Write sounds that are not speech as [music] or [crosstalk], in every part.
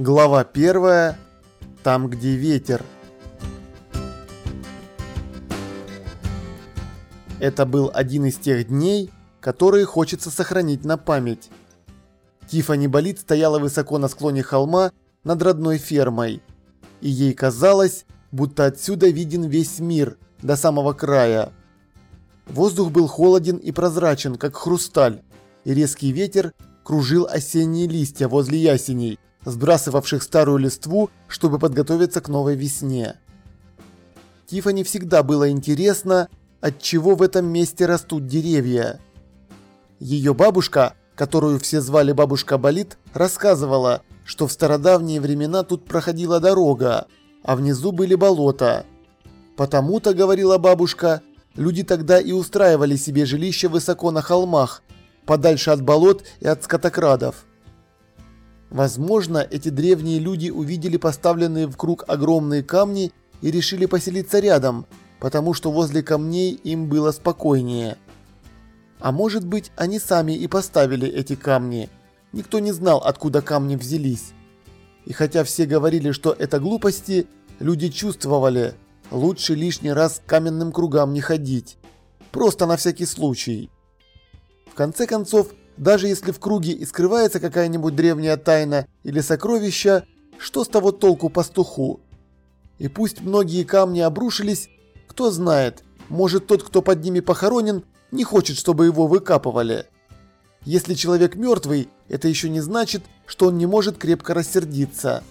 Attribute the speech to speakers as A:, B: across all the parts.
A: Глава первая. Там, где ветер. Это был один из тех дней, которые хочется сохранить на память. Тифани Болит стояла высоко на склоне холма над родной фермой. И ей казалось, будто отсюда виден весь мир до самого края. Воздух был холоден и прозрачен, как хрусталь, и резкий ветер кружил осенние листья возле ясеней, сбрасывавших старую листву, чтобы подготовиться к новой весне. Тифани всегда было интересно, от чего в этом месте растут деревья. Ее бабушка, которую все звали бабушка Болит, рассказывала, что в стародавние времена тут проходила дорога, а внизу были болота. Потому-то, говорила бабушка, люди тогда и устраивали себе жилище высоко на холмах, подальше от болот и от скотокрадов. Возможно, эти древние люди увидели поставленные в круг огромные камни и решили поселиться рядом, потому что возле камней им было спокойнее. А может быть, они сами и поставили эти камни. Никто не знал, откуда камни взялись. И хотя все говорили, что это глупости, люди чувствовали, лучше лишний раз к каменным кругам не ходить. Просто на всякий случай. В конце концов, даже если в круге и скрывается какая-нибудь древняя тайна или сокровища, что с того толку пастуху? И пусть многие камни обрушились, кто знает, может тот, кто под ними похоронен, не хочет, чтобы его выкапывали. Если человек мертвый, это еще не значит, что он не может крепко рассердиться.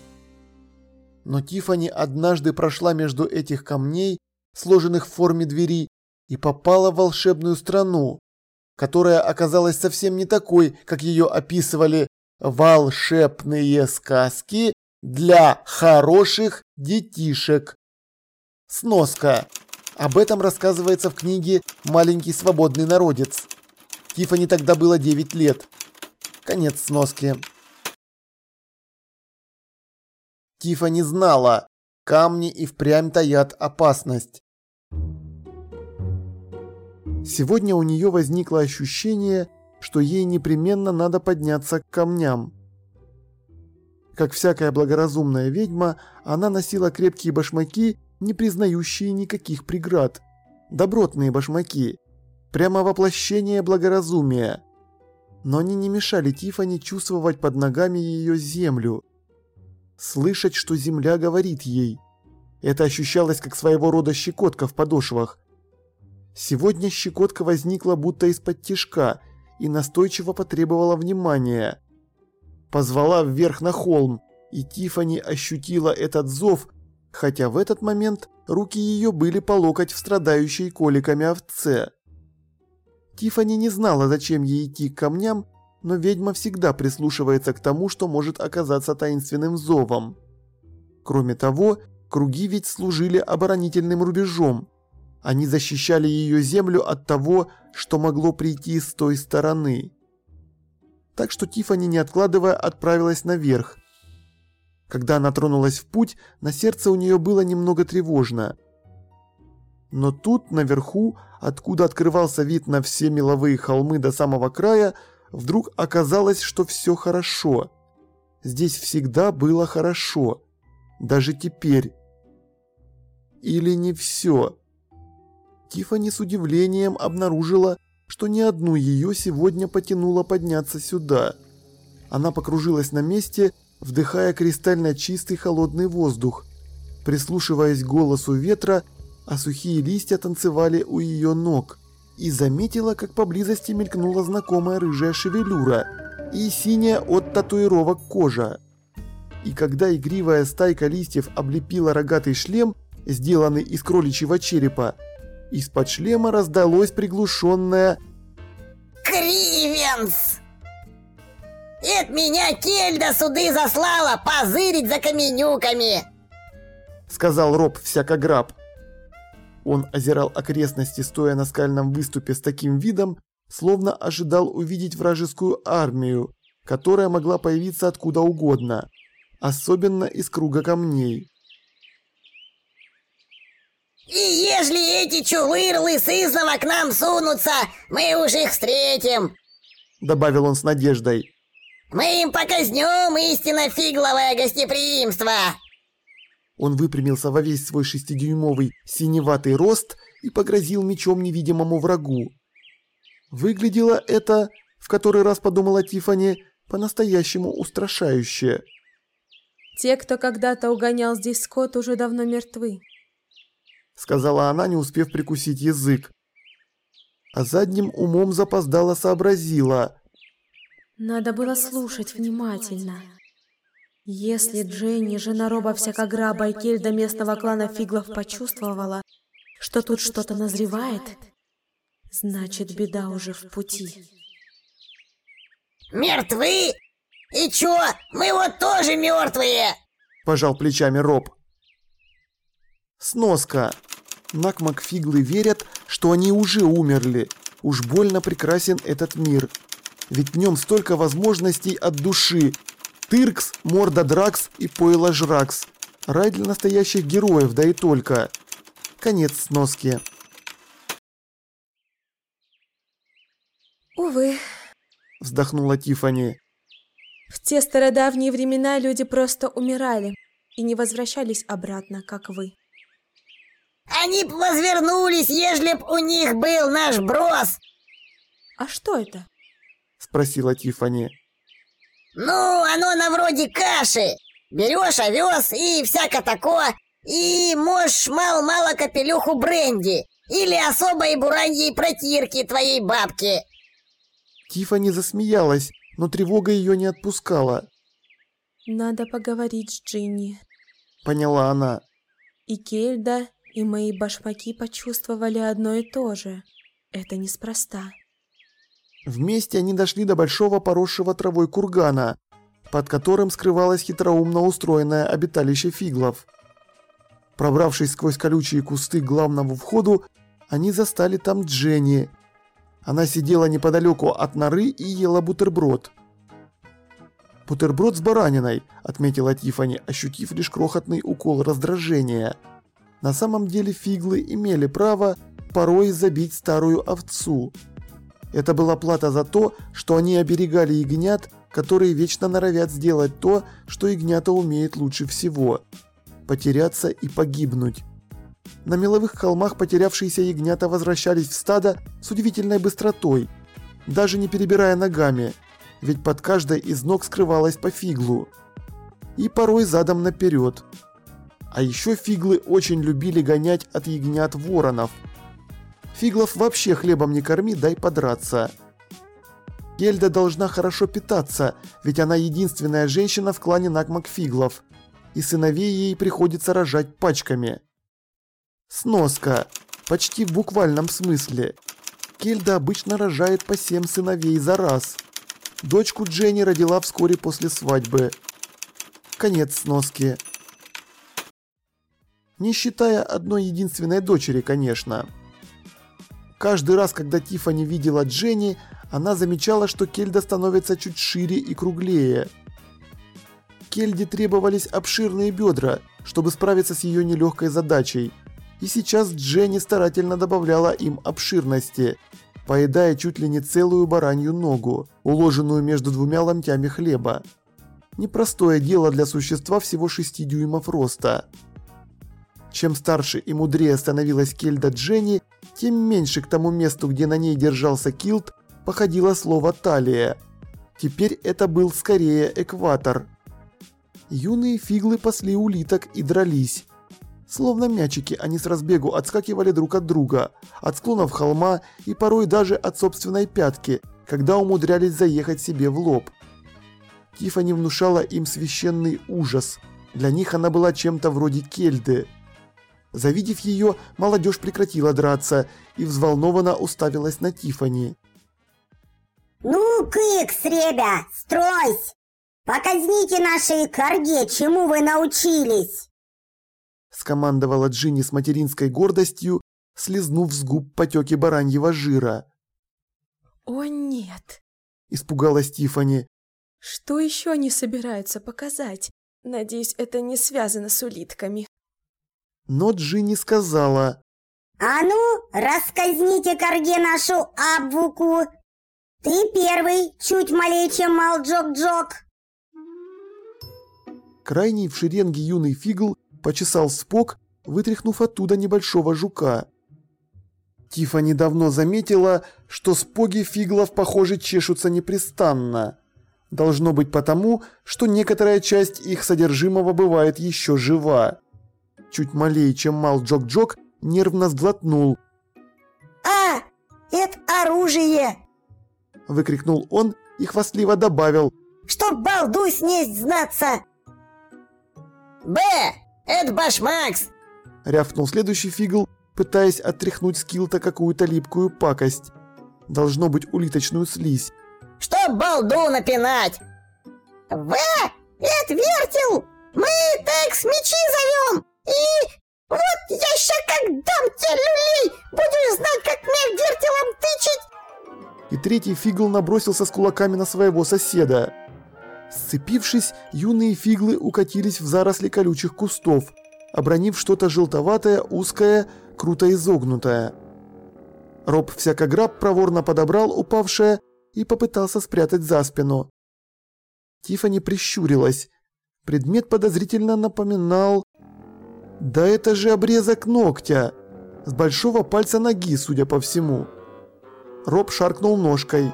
A: Но Тифани однажды прошла между этих камней, сложенных в форме двери, и попала в волшебную страну, которая оказалась совсем не такой, как ее описывали волшебные сказки для хороших детишек. Сноска. Об этом рассказывается в книге «Маленький свободный народец». Тифани тогда было 9 лет. Конец сноски. Тифани знала, камни и впрямь таят опасность. Сегодня у нее возникло ощущение, что ей непременно надо подняться к камням. Как всякая благоразумная ведьма, она носила крепкие башмаки, не признающие никаких преград. Добротные башмаки. Прямо воплощение благоразумия. Но они не мешали Тифани чувствовать под ногами ее землю. Слышать, что земля говорит ей. Это ощущалось как своего рода щекотка в подошвах. Сегодня щекотка возникла будто из-под тишка и настойчиво потребовала внимания. Позвала вверх на холм, и Тифани ощутила этот зов, хотя в этот момент руки ее были по локоть в страдающей коликами овце. Тифани не знала, зачем ей идти к камням, но ведьма всегда прислушивается к тому, что может оказаться таинственным зовом. Кроме того, круги ведь служили оборонительным рубежом, они защищали ее землю от того, что могло прийти с той стороны. Так что Тифани, не откладывая, отправилась наверх. Когда она тронулась в путь, на сердце у нее было немного тревожно. Но тут, наверху, откуда открывался вид на все меловые холмы до самого края, вдруг оказалось, что все хорошо. Здесь всегда было хорошо. Даже теперь. Или не все. Тифани с удивлением обнаружила, что ни одну ее сегодня потянуло подняться сюда. Она покружилась на месте, вдыхая кристально чистый холодный воздух, прислушиваясь к голосу ветра, а сухие листья танцевали у ее ног, и заметила, как поблизости мелькнула знакомая рыжая шевелюра и синяя от татуировок кожа. И когда игривая стайка листьев облепила рогатый шлем, сделанный из кроличьего черепа, из-под шлема раздалось приглушенное
B: «Кривенс!» «Это меня Кельда суды заслала позырить за каменюками!»
A: Сказал Роб всякограб. Он озирал окрестности, стоя на скальном выступе с таким видом, словно ожидал увидеть вражескую армию, которая могла появиться откуда угодно, особенно из круга камней.
B: И ежели эти чувырлы сызново к нам сунутся, мы уж их встретим!»
A: Добавил он с надеждой.
B: Мы им показнем истинно фигловое гостеприимство.
A: Он выпрямился во весь свой шестидюймовый синеватый рост и погрозил мечом невидимому врагу. Выглядело это, в который раз подумала Тифани, по-настоящему устрашающе.
C: Те, кто когда-то угонял здесь скот, уже давно мертвы.
A: Сказала она, не успев прикусить язык. А задним умом запоздала сообразила.
C: Надо было слушать внимательно. Если Дженни, жена Роба Всякограба и Кельда местного клана Фиглов почувствовала, что тут что-то назревает, значит беда уже в пути.
B: Мертвы? И чё, мы вот тоже мертвые?
A: Пожал плечами Роб. Сноска. Накмак Фиглы верят, что они уже умерли. Уж больно прекрасен этот мир. Ведь в нем столько возможностей от души, Тыркс, Морда Дракс и Пойла Жракс. Рай для настоящих героев, да и только. Конец сноски.
C: Увы.
A: Вздохнула Тифани.
C: В те стародавние времена люди просто умирали и не возвращались обратно, как вы.
B: Они б возвернулись, ежели б у них был наш брос.
C: А что это?
A: Спросила Тифани.
B: Ну, оно на вроде каши. Берешь овес и всяко такое, и можешь мало-мало капелюху бренди или особой бураньей протирки твоей бабки.
A: Тифани засмеялась, но тревога ее не отпускала.
C: Надо поговорить с Джинни.
A: Поняла она.
C: И Кельда, и мои башмаки почувствовали одно и то же. Это неспроста.
A: Вместе они дошли до большого поросшего травой кургана, под которым скрывалось хитроумно устроенное обиталище фиглов. Пробравшись сквозь колючие кусты к главному входу, они застали там Дженни. Она сидела неподалеку от норы и ела бутерброд. «Бутерброд с бараниной», – отметила Тифани, ощутив лишь крохотный укол раздражения. На самом деле фиглы имели право порой забить старую овцу – это была плата за то, что они оберегали ягнят, которые вечно норовят сделать то, что ягнята умеют лучше всего – потеряться и погибнуть. На меловых холмах потерявшиеся ягнята возвращались в стадо с удивительной быстротой, даже не перебирая ногами, ведь под каждой из ног скрывалась по фиглу. И порой задом наперед. А еще фиглы очень любили гонять от ягнят воронов – Фиглов вообще хлебом не корми, дай подраться. Гельда должна хорошо питаться, ведь она единственная женщина в клане Накмакфиглов, и сыновей ей приходится рожать пачками. Сноска. Почти в буквальном смысле. Кельда обычно рожает по 7 сыновей за раз. Дочку Дженни родила вскоре после свадьбы. Конец сноски. Не считая одной единственной дочери, конечно. Каждый раз, когда Тифани видела Дженни, она замечала, что Кельда становится чуть шире и круглее. Кельде требовались обширные бедра, чтобы справиться с ее нелегкой задачей. И сейчас Дженни старательно добавляла им обширности, поедая чуть ли не целую баранью ногу, уложенную между двумя ломтями хлеба. Непростое дело для существа всего 6 дюймов роста. Чем старше и мудрее становилась Кельда Дженни, тем меньше к тому месту, где на ней держался килт, походило слово «талия». Теперь это был скорее экватор. Юные фиглы пасли улиток и дрались. Словно мячики, они с разбегу отскакивали друг от друга, от склонов холма и порой даже от собственной пятки, когда умудрялись заехать себе в лоб. Тифани внушала им священный ужас. Для них она была чем-то вроде кельды – Завидев ее, молодежь прекратила драться и взволнованно уставилась на Тифани.
D: «Ну, кыкс, ребя, стройсь! Показните нашей корге, чему вы научились!»
A: Скомандовала Джинни с материнской гордостью, слезнув с губ потеки бараньего жира.
C: «О нет!»
A: – испугалась Тифани.
C: «Что еще они собираются показать? Надеюсь, это не связано с улитками»
A: но Джинни сказала.
D: «А ну, рассказните корге нашу абвуку!» Ты первый, чуть малее, чем мал Джок-Джок.
A: Крайний в шеренге юный фигл почесал спок, вытряхнув оттуда небольшого жука. Тифа давно заметила, что споги фиглов, похоже, чешутся непрестанно. Должно быть потому, что некоторая часть их содержимого бывает еще жива. Чуть малее, чем мал Джок-Джок, нервно сглотнул.
B: «А, это оружие!»
A: Выкрикнул он и хвастливо добавил.
B: «Чтоб балду снесть знаться!» «Б, это башмакс!»
A: Рявкнул следующий фигл, пытаясь оттряхнуть с килта какую-то липкую пакость. Должно быть улиточную слизь.
B: «Чтоб балду напинать!» «В, это вертел! Мы так с мечи зовем! И вот я ща как дам тебе люлей! Будешь знать, как мне вертелом тычить!»
A: И третий фигл набросился с кулаками на своего соседа. Сцепившись, юные фиглы укатились в заросли колючих кустов, обронив что-то желтоватое, узкое, круто изогнутое. Роб всякограб проворно подобрал упавшее и попытался спрятать за спину. Тифани прищурилась. Предмет подозрительно напоминал... Да это же обрезок ногтя! С большого пальца ноги, судя по всему. Роб шаркнул ножкой.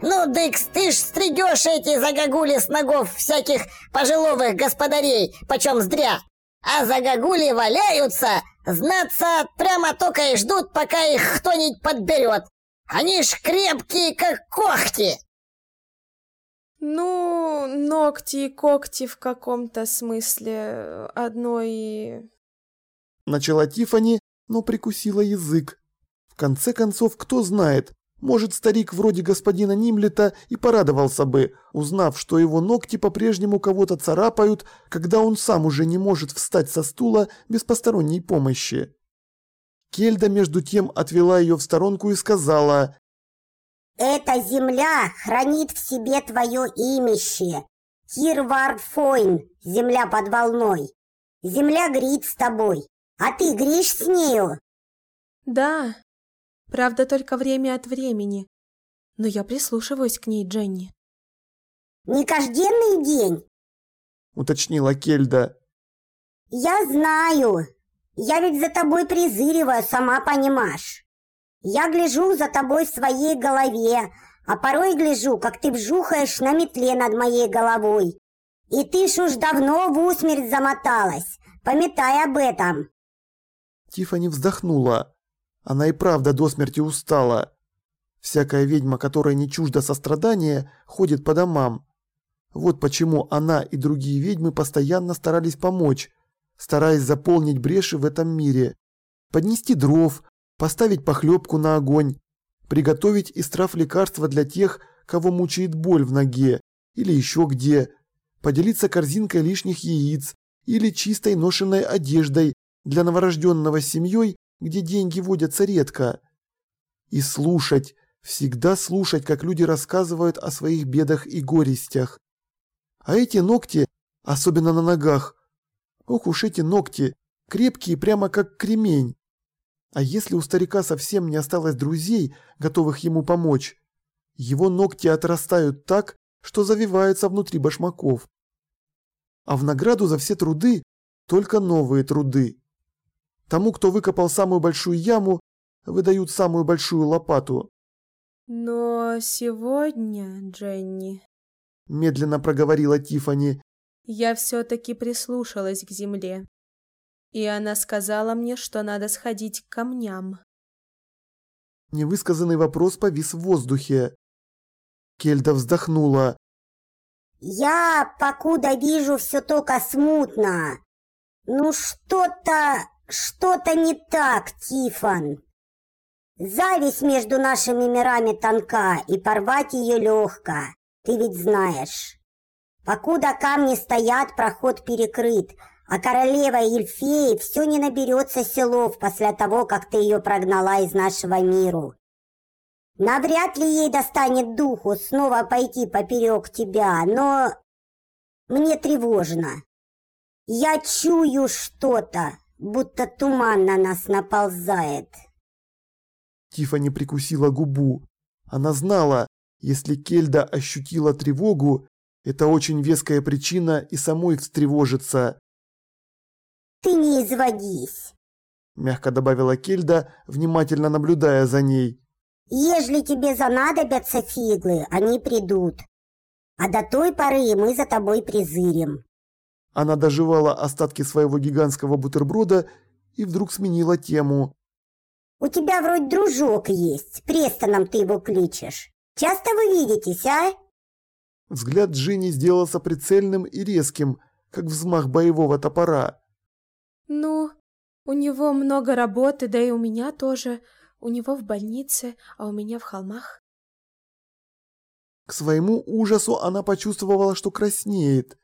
B: «Ну, Дикс, ты ж стригешь эти загогули с ногов всяких пожиловых господарей, почем здря. А загогули валяются, знаться, прямо только и ждут, пока их кто-нибудь подберет. Они ж крепкие, как когти!»
C: Ну, ногти и когти в каком-то смысле одно и...
A: Начала Тифани, но прикусила язык. В конце концов, кто знает, может, старик вроде господина Нимлета и порадовался бы, узнав, что его ногти по-прежнему кого-то царапают, когда он сам уже не может встать со стула без посторонней помощи. Кельда между тем отвела ее в сторонку и сказала
D: «Эта земля хранит в себе твое имище. Кирвардфойн, земля под волной. Земля грит с тобой, а ты гришь с нею?»
C: Да, правда, только время от времени. Но я прислушиваюсь к ней, Дженни.
D: «Не кажденный день?»
A: уточнила Кельда.
D: «Я знаю. Я ведь за тобой призыриваю, сама понимаешь. Я гляжу за тобой в своей голове, а порой гляжу, как ты вжухаешь на метле над моей головой. И ты ж уж давно в усмерть замоталась. Пометай об этом.
A: Тифани вздохнула. Она и правда до смерти устала. Всякая ведьма, которая не чужда сострадания, ходит по домам. Вот почему она и другие ведьмы постоянно старались помочь, стараясь заполнить бреши в этом мире. Поднести дров, поставить похлебку на огонь, приготовить из трав лекарства для тех, кого мучает боль в ноге или еще где, поделиться корзинкой лишних яиц или чистой ношенной одеждой для новорожденного семьей, где деньги водятся редко. И слушать, всегда слушать, как люди рассказывают о своих бедах и горестях. А эти ногти, особенно на ногах, ох уж эти ногти, крепкие прямо как кремень. А если у старика совсем не осталось друзей, готовых ему помочь, его ногти отрастают так, что завиваются внутри башмаков. А в награду за все труды только новые труды. Тому, кто выкопал самую большую яму, выдают самую большую лопату.
C: Но сегодня, Дженни,
A: медленно проговорила Тифани,
C: я все-таки прислушалась к земле. И она сказала мне, что надо сходить к камням.
A: Невысказанный вопрос повис в воздухе. Кельда вздохнула.
D: «Я покуда вижу все только смутно. Ну что-то, что-то не так, Тифон. Зависть между нашими мирами тонка, и порвать ее легко, ты ведь знаешь. Покуда камни стоят, проход перекрыт, а королева Ильфеи все не наберется селов после того, как ты ее прогнала из нашего миру. Навряд ли ей достанет духу снова пойти поперек тебя, но мне тревожно. Я чую что-то, будто туман на нас наползает.
A: Тифани прикусила губу. Она знала, если Кельда ощутила тревогу, это очень веская причина и самой встревожиться.
D: «Ты не изводись», –
A: мягко добавила Кельда, внимательно наблюдая за ней.
D: «Ежели тебе занадобятся фиглы, они придут. А до той поры мы за тобой призырим».
A: Она доживала остатки своего гигантского бутерброда и вдруг сменила тему.
D: «У тебя вроде дружок есть, Престоном ты его кличешь. Часто вы видитесь, а?»
A: Взгляд Джинни сделался прицельным и резким, как взмах боевого топора.
C: «Ну, у него много работы, да и у меня тоже. У него в больнице, а у меня в холмах».
A: К своему ужасу она почувствовала, что краснеет.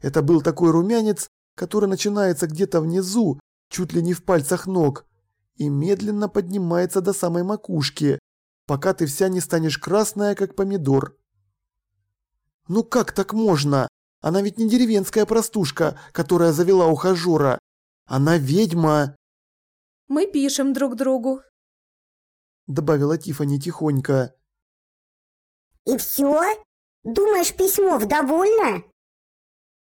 A: Это был такой румянец, который начинается где-то внизу, чуть ли не в пальцах ног, и медленно поднимается до самой макушки, пока ты вся не станешь красная, как помидор. Ну как так можно? Она ведь не деревенская простушка, которая завела ухажера. Она ведьма.
C: Мы пишем друг другу.
A: Добавила Тифани тихонько.
D: И все? Думаешь, письмо довольно?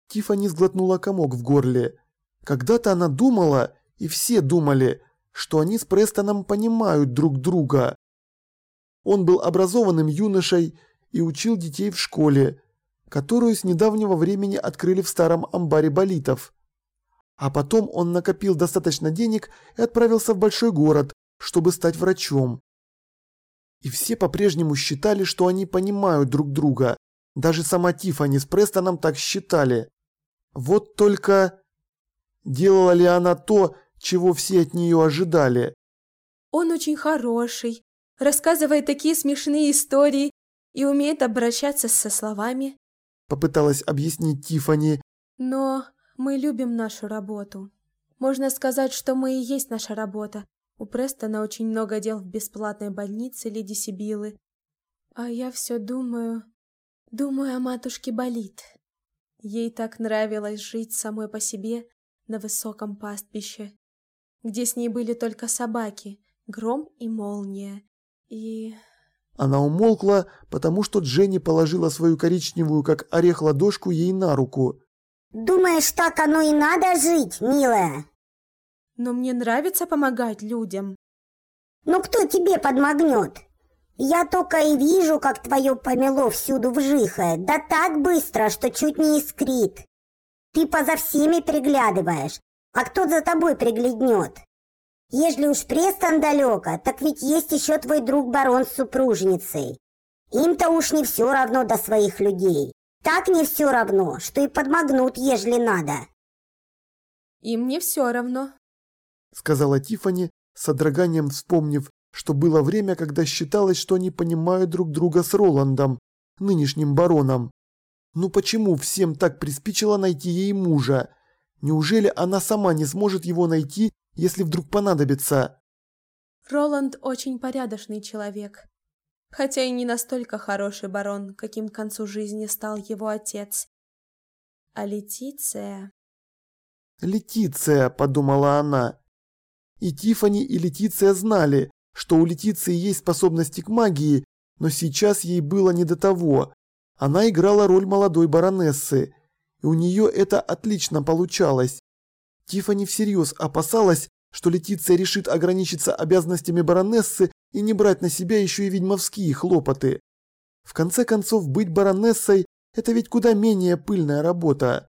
A: Тифани сглотнула комок в горле. Когда-то она думала, и все думали, что они с Престоном понимают друг друга. Он был образованным юношей и учил детей в школе, которую с недавнего времени открыли в старом амбаре болитов. А потом он накопил достаточно денег и отправился в большой город, чтобы стать врачом. И все по-прежнему считали, что они понимают друг друга. Даже сама Тиффани с Престоном так считали. Вот только... Делала ли она то, чего все от нее ожидали?
C: Он очень хороший, рассказывает такие смешные истории и умеет обращаться со словами.
A: Попыталась объяснить Тифани.
C: Но мы любим нашу работу. Можно сказать, что мы и есть наша работа. У Престона очень много дел в бесплатной больнице Леди Сибилы. А я все думаю... Думаю, о матушке болит. Ей так нравилось жить самой по себе на высоком пастбище, где с ней были только собаки, гром и молния, и...
A: Она умолкла, потому что Дженни положила свою коричневую, как орех, ладошку ей на руку.
D: «Думаешь, так оно и надо жить, милая?»
C: «Но мне нравится помогать людям».
D: «Ну кто тебе подмогнет? Я только и вижу, как твое помело всюду вжихает, да так быстро, что чуть не искрит. Ты поза всеми приглядываешь, а кто за тобой пригляднет?» Ежели уж Престон далеко, так ведь есть еще твой друг барон с супружницей. Им-то уж не все равно до своих людей. Так не все равно, что и подмогнут, ежели надо.
C: Им не все равно,
A: сказала Тифани, с содроганием вспомнив, что было время, когда считалось, что они понимают друг друга с Роландом, нынешним бароном. Ну почему всем так приспичило найти ей мужа? Неужели она сама не сможет его найти если вдруг понадобится.
C: Роланд очень порядочный человек, хотя и не настолько хороший барон, каким к концу жизни стал его отец. А Летиция...
A: «Летиция», — подумала она. И Тифани, и Летиция знали, что у Летиции есть способности к магии, но сейчас ей было не до того. Она играла роль молодой баронессы, и у нее это отлично получалось. Тифани всерьез опасалась, что Летиция решит ограничиться обязанностями баронессы и не брать на себя еще и ведьмовские хлопоты. В конце концов, быть баронессой – это ведь куда менее пыльная работа.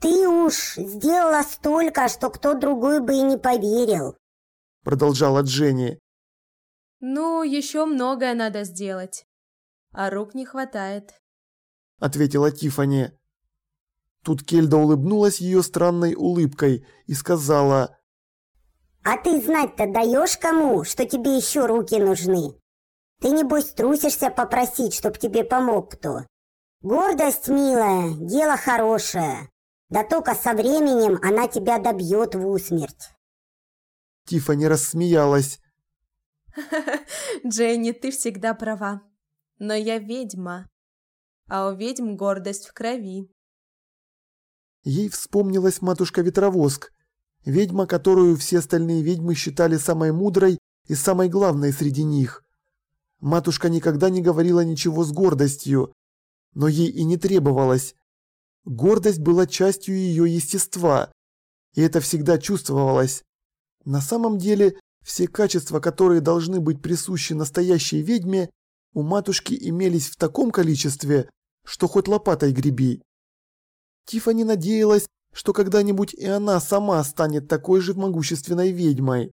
D: «Ты уж сделала столько, что кто другой бы и не поверил», –
A: продолжала Дженни.
C: «Ну, еще многое надо сделать, а рук не хватает», –
A: ответила Тифани. Тут Кельда улыбнулась ее странной улыбкой и сказала
D: «А ты знать-то даешь кому, что тебе еще руки нужны? Ты небось трусишься попросить, чтоб тебе помог кто? Гордость, милая, дело хорошее, да только со временем она тебя добьет в усмерть».
A: Тиффани рассмеялась. [laughs]
C: Дженни, ты всегда права. Но я ведьма, а у ведьм гордость в крови.
A: Ей вспомнилась матушка-ветровоск, ведьма, которую все остальные ведьмы считали самой мудрой и самой главной среди них. Матушка никогда не говорила ничего с гордостью, но ей и не требовалось. Гордость была частью ее естества, и это всегда чувствовалось. На самом деле, все качества, которые должны быть присущи настоящей ведьме, у матушки имелись в таком количестве, что хоть лопатой греби. Тифани надеялась, что когда-нибудь и она сама станет такой же могущественной ведьмой.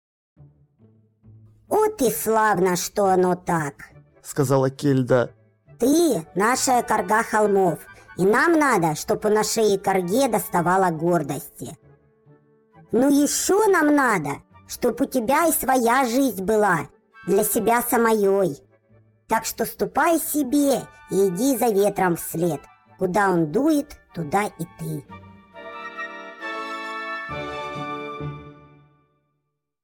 D: «Вот и славно, что оно так», —
A: сказала Кельда.
D: «Ты – наша корга холмов, и нам надо, чтобы у нашей корге доставала гордости. Ну еще нам надо, чтобы у тебя и своя жизнь была, для себя самой. Так что ступай себе и иди за ветром вслед. Куда он дует, туда и ты».